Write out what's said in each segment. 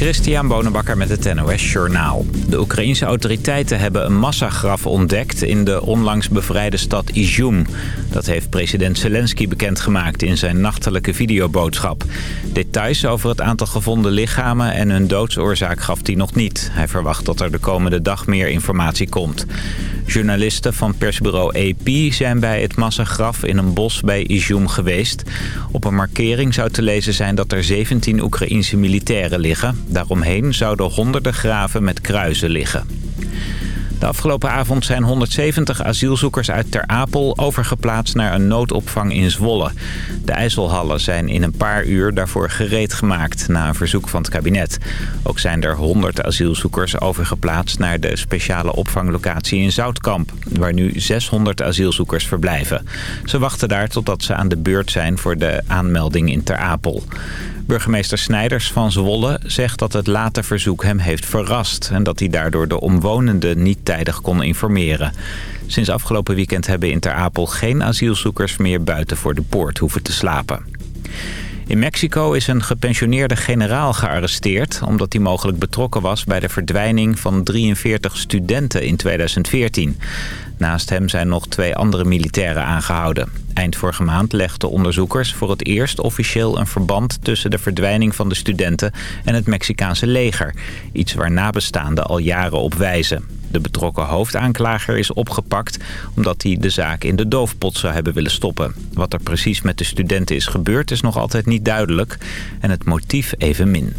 Christian Bonenbakker met het NOS Journaal. De Oekraïense autoriteiten hebben een massagraf ontdekt in de onlangs bevrijde stad Izum. Dat heeft president Zelensky bekendgemaakt in zijn nachtelijke videoboodschap. Details over het aantal gevonden lichamen en hun doodsoorzaak gaf hij nog niet. Hij verwacht dat er de komende dag meer informatie komt. Journalisten van persbureau AP zijn bij het massagraf in een bos bij Izum geweest. Op een markering zou te lezen zijn dat er 17 Oekraïense militairen liggen. Daaromheen zouden honderden graven met kruisen liggen. De afgelopen avond zijn 170 asielzoekers uit Ter Apel overgeplaatst naar een noodopvang in Zwolle. De IJsselhallen zijn in een paar uur daarvoor gereed gemaakt na een verzoek van het kabinet. Ook zijn er 100 asielzoekers overgeplaatst naar de speciale opvanglocatie in Zoutkamp, waar nu 600 asielzoekers verblijven. Ze wachten daar totdat ze aan de beurt zijn voor de aanmelding in Ter Apel. Burgemeester Snijders van Zwolle zegt dat het late verzoek hem heeft verrast... en dat hij daardoor de omwonenden niet tijdig kon informeren. Sinds afgelopen weekend hebben in Ter Apel geen asielzoekers meer buiten voor de poort hoeven te slapen. In Mexico is een gepensioneerde generaal gearresteerd... omdat hij mogelijk betrokken was bij de verdwijning van 43 studenten in 2014. Naast hem zijn nog twee andere militairen aangehouden. Eind vorige maand legden onderzoekers voor het eerst officieel een verband... tussen de verdwijning van de studenten en het Mexicaanse leger. Iets waar nabestaanden al jaren op wijzen. De betrokken hoofdaanklager is opgepakt omdat hij de zaak in de doofpot zou hebben willen stoppen. Wat er precies met de studenten is gebeurd is nog altijd niet duidelijk en het motief evenmin.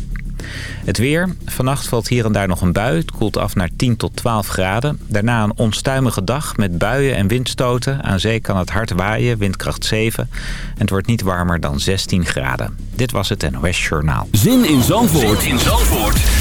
Het weer. Vannacht valt hier en daar nog een bui. Het koelt af naar 10 tot 12 graden. Daarna een onstuimige dag met buien en windstoten. Aan zee kan het hard waaien, windkracht 7. En het wordt niet warmer dan 16 graden. Dit was het NOS Journaal. Zin in Zandvoort, zin in Zandvoort.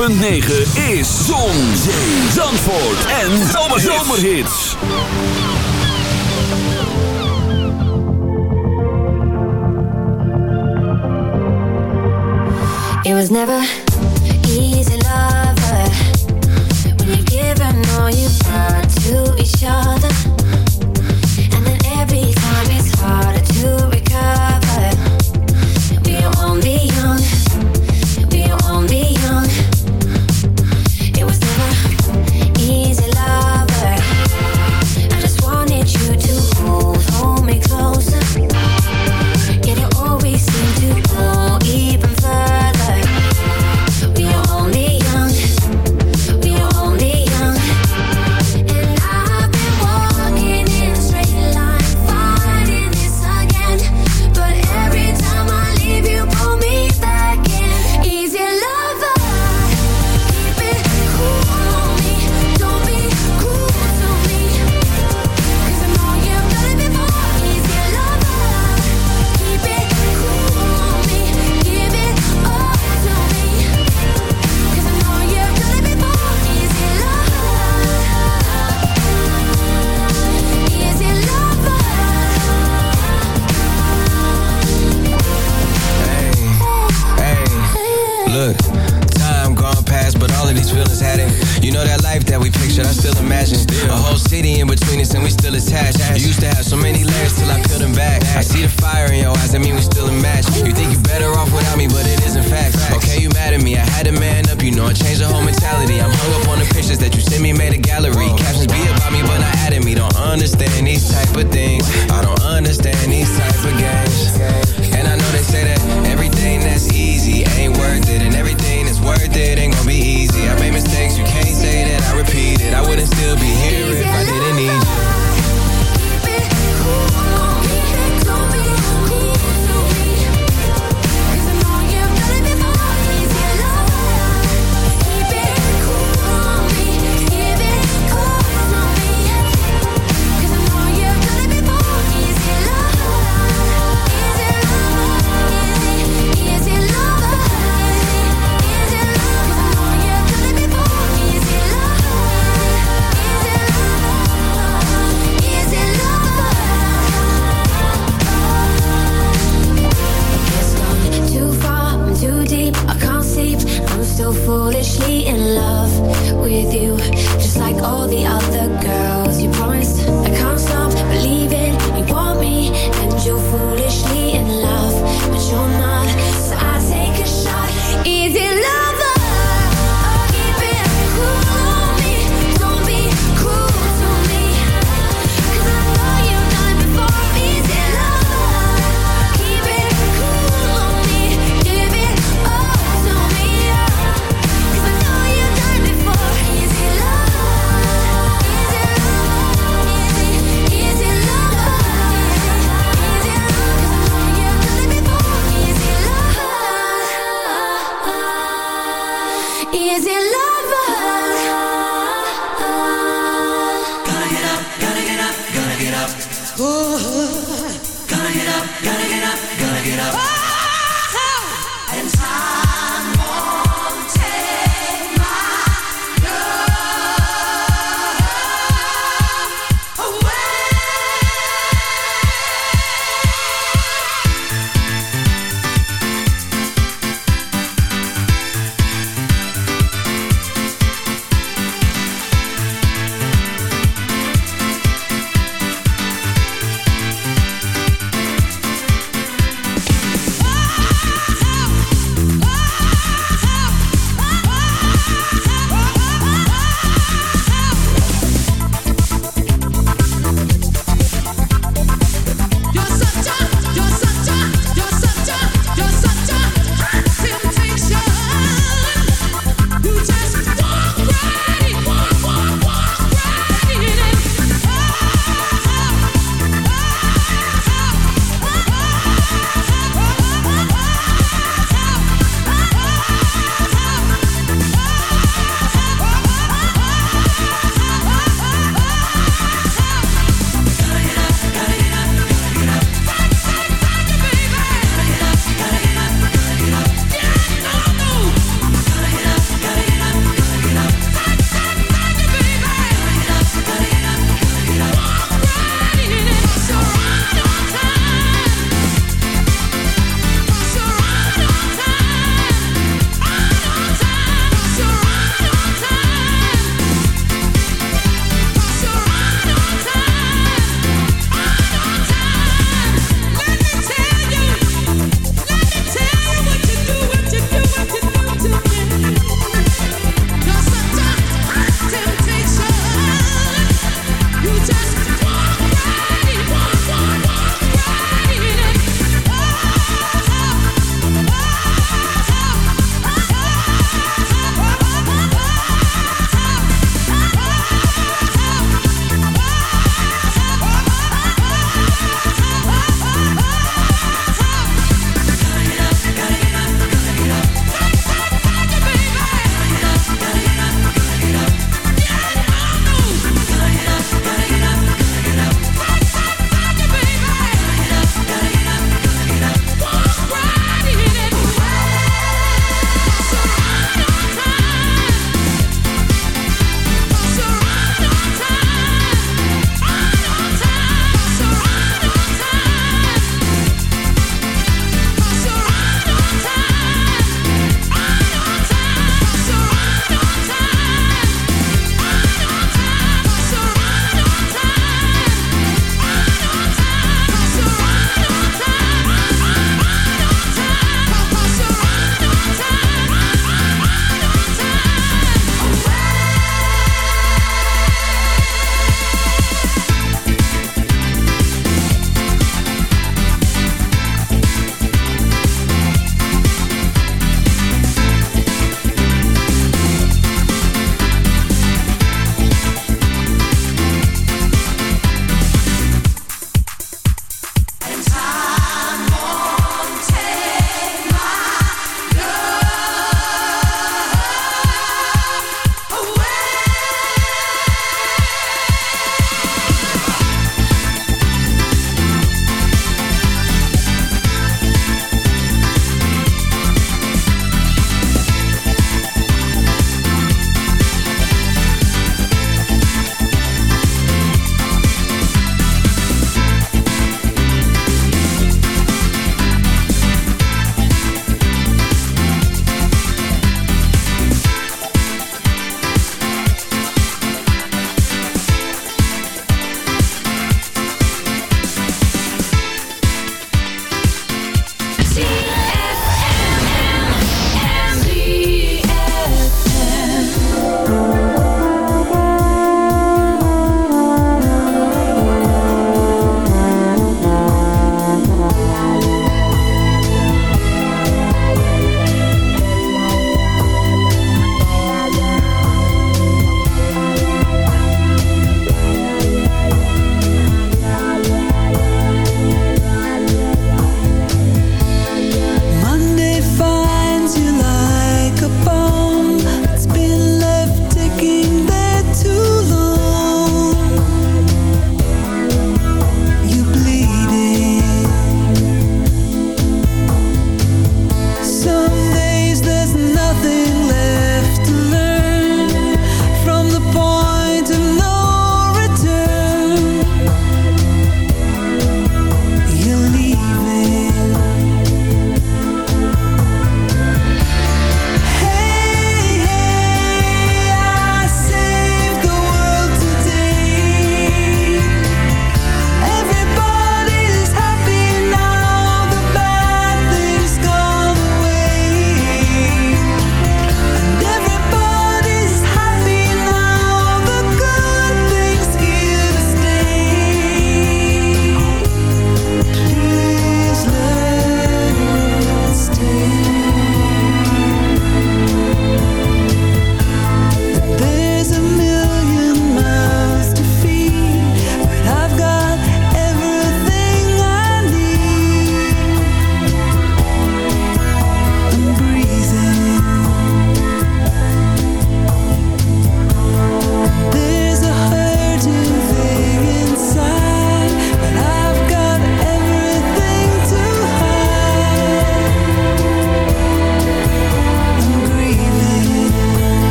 106.9 is Zon, Zee, Zandvoort en Zomerhits. It was never look, time gone past, but all of these feelings had it. You know that life that we pictured, I still imagine. A whole city in between us, and we still attached. You used to have so many layers till I peeled them back. I see the fire in your eyes, I mean we still a match. You think you're better off without me, but it isn't fact. Okay, you mad at me, I had to man up, you know I changed the whole mentality. I'm hung up on the pictures that you sent me, made a gallery. Captions be about me, but not at me. Don't understand these type of things. I don't understand these type of games. And I know they say that everything that's easy ain't worth it, and everything that's worth it ain't gonna be easy. I made mistakes, you can't say that I repeat it. I wouldn't still be here if I didn't need you.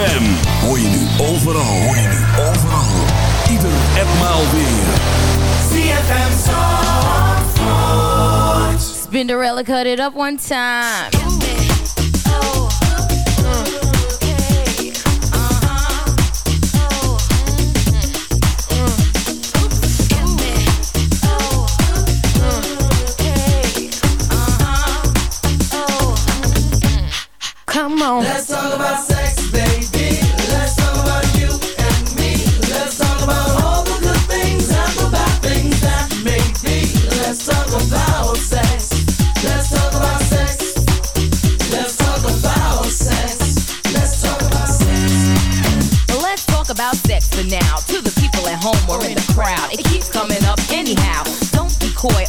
Op ZFM. Hoor je nu overal. Hoor je nu overal. Ieder en maal weer. ZFM Zandvoort. Spinderella cut it up one time.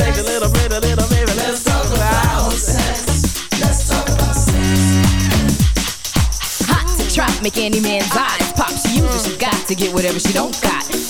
sex. A little bit, a little baby. Let's talk about sex. Let's talk about sex. Hot to trap, make any man's eyes pop. She uses, she got to get whatever she don't got.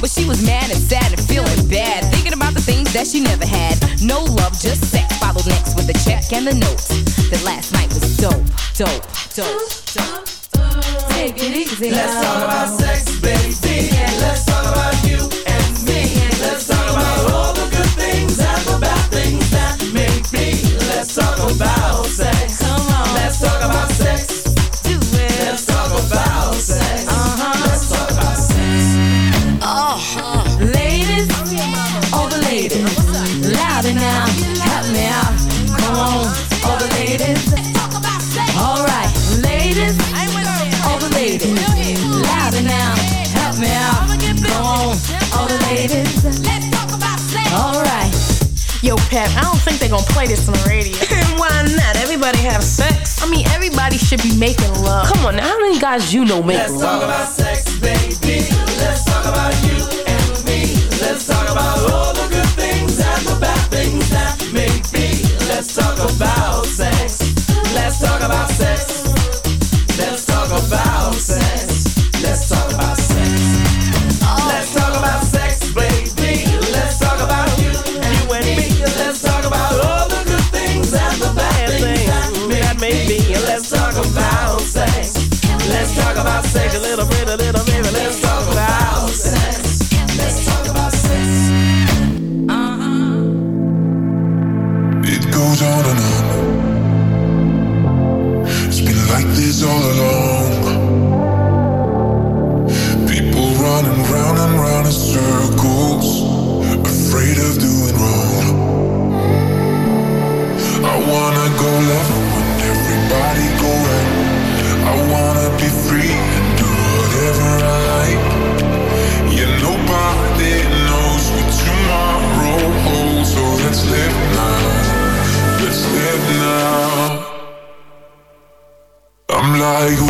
But she was mad and sad and feeling bad, thinking about the things that she never had. No love, just sex. Followed next with the check and the notes. That last night was dope, dope, dope, dope. Take it easy Let's talk about sex, baby. Let's talk about you all the ladies. All right, ladies, all the ladies, louder now, help me out. Come on, all the ladies. All right. Yo, Pep, I don't think they're gonna play this on the radio. Why not? Everybody have sex. I mean, everybody should be making love. Come on, now, how many guys you know make Let's talk love? about sex, baby. Let's talk about you about sex. all. People running round and round in circles, afraid of doing wrong. I wanna go left when everybody go right. I wanna be free and do whatever I like. Yeah, nobody knows what tomorrow holds, so let's live now. Let's live now. I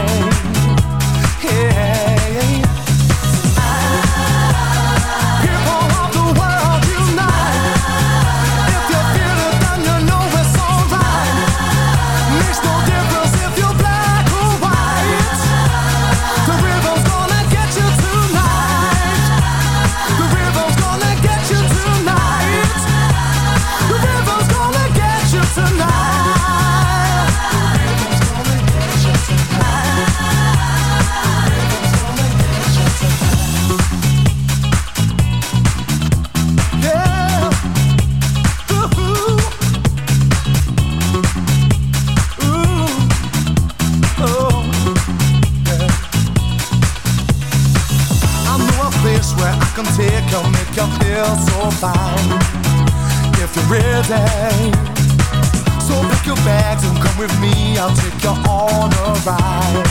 holiday So pack your bags and come with me I'll take you on a ride.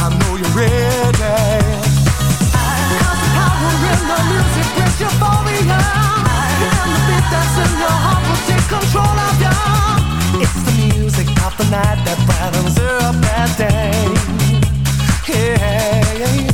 I know you're ready. I got power in the music with euphoria And the beat that's in your heart will take control of you It's the music of the night that brightens up that day. Yeah.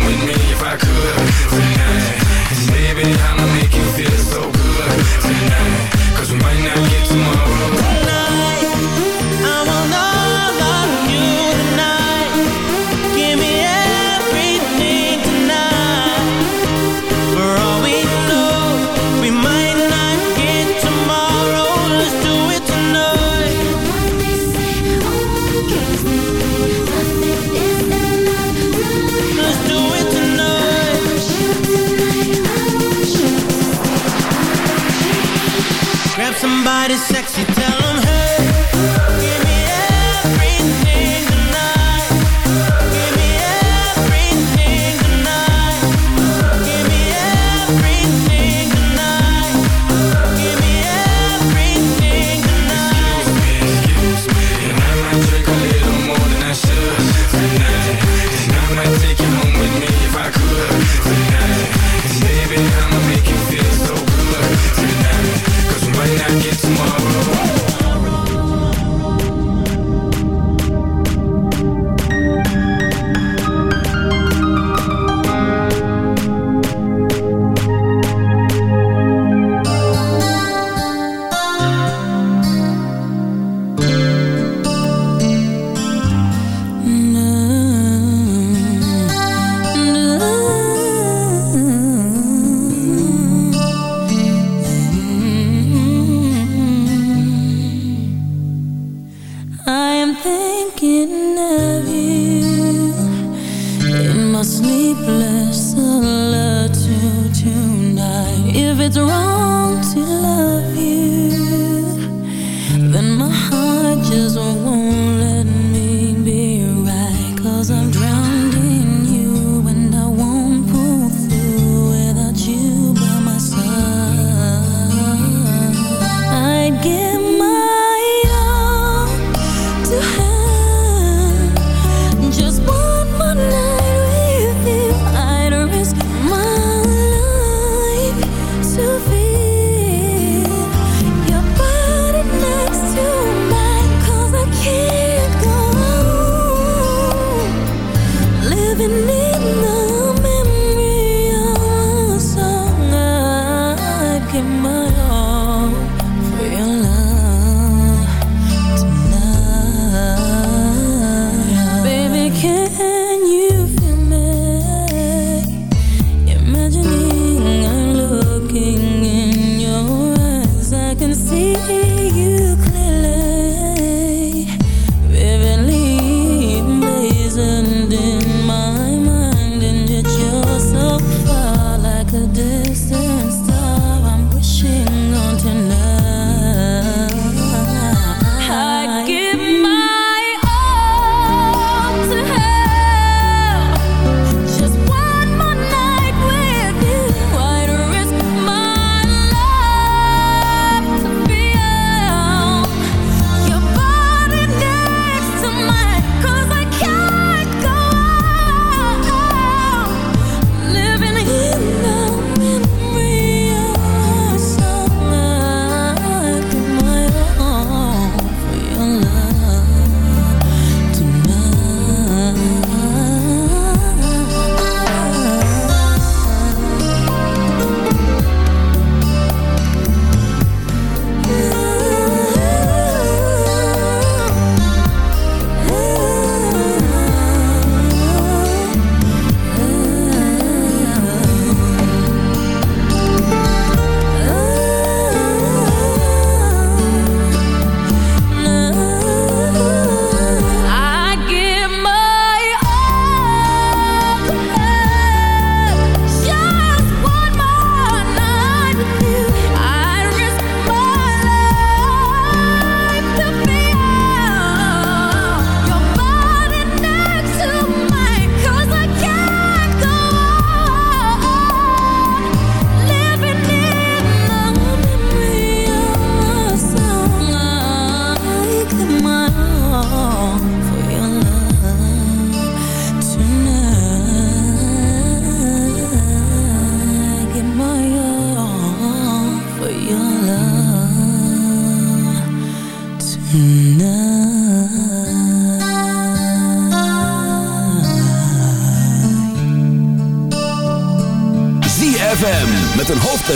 somebody sexy,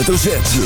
hoofdletter Z.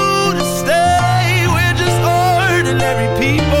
ordinary people.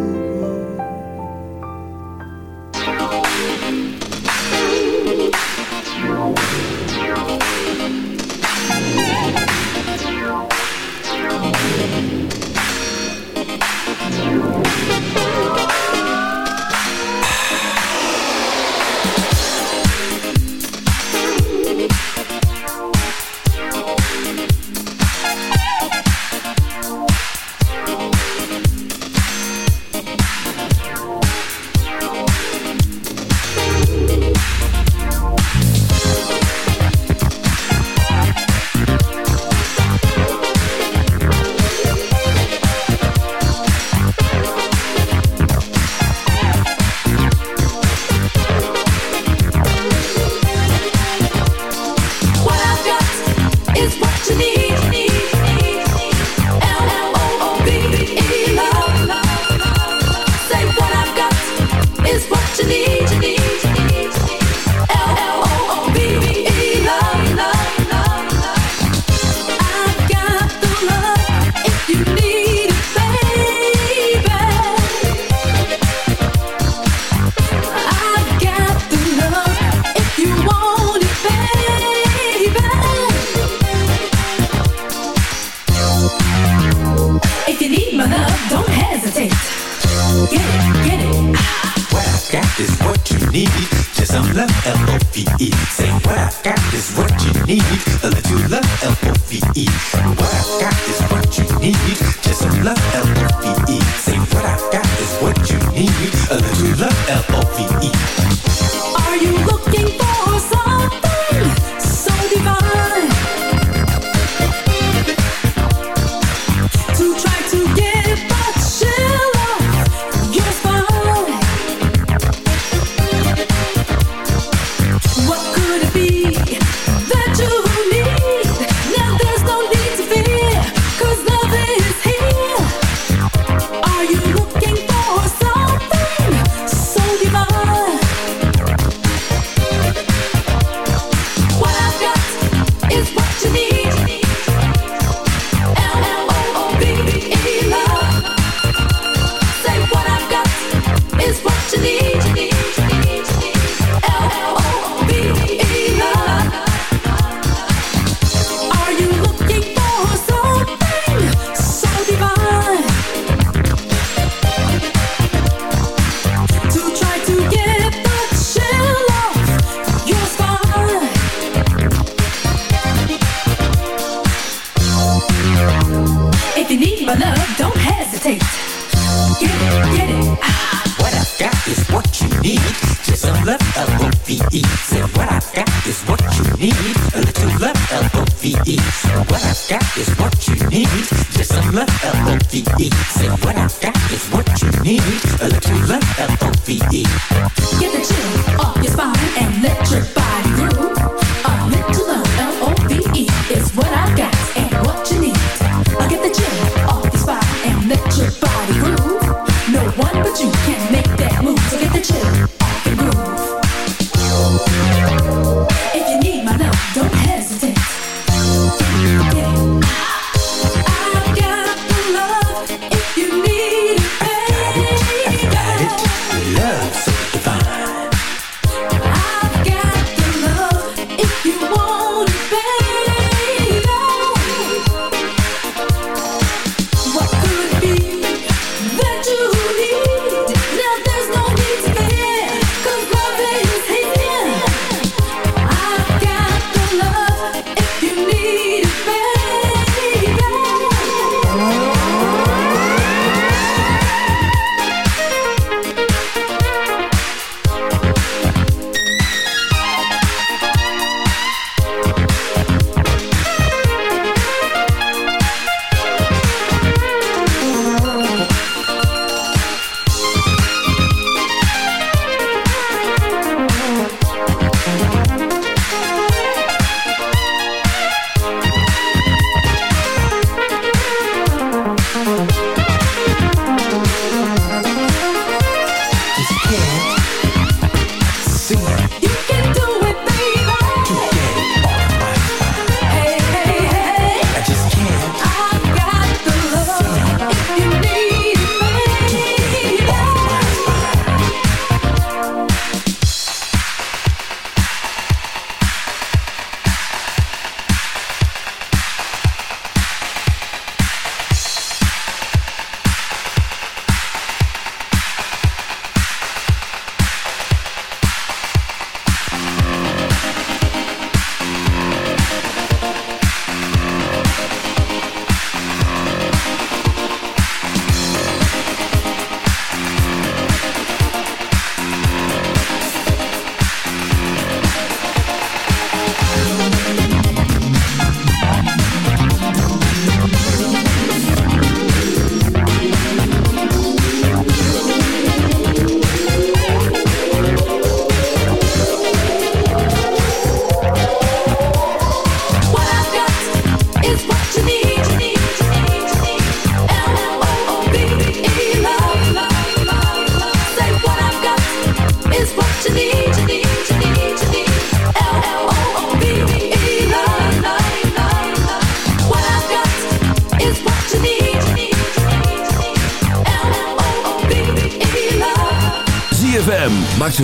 What I've got is what you need. A little love, L-O-V-E. What I've got is what you need. Just some love, L-O-V-E. Say what I've got is what you need. A little love, L-O-V-E. Get the chill off your spine and let your body groove. A little love, L-O-V-E. Is what I've got and what you need. I'll get the chill off your spine and let your body groove. No one but you can